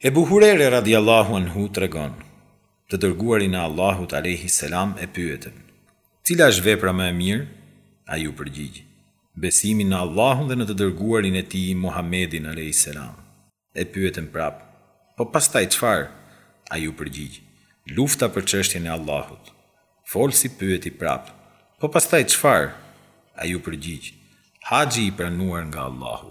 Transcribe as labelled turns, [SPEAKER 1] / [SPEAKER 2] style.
[SPEAKER 1] Ebu Hurere radijallahu anhu tregon, Të dërguarin e Allahut alejhi selam e pyetën, Cila është vepra më e mirë? Ai u përgjigj, Besimin në Allahun dhe në të dërguarin e tij Muhamedin alejhi selam. E pyetën prapë, Po pastaj çfarë? Ai u përgjigj, Lufta për çështjen e Allahut. Folësi pyeti prapë, Po pastaj çfarë? Ai u përgjigj, Haxhi i pranuar nga Allahu.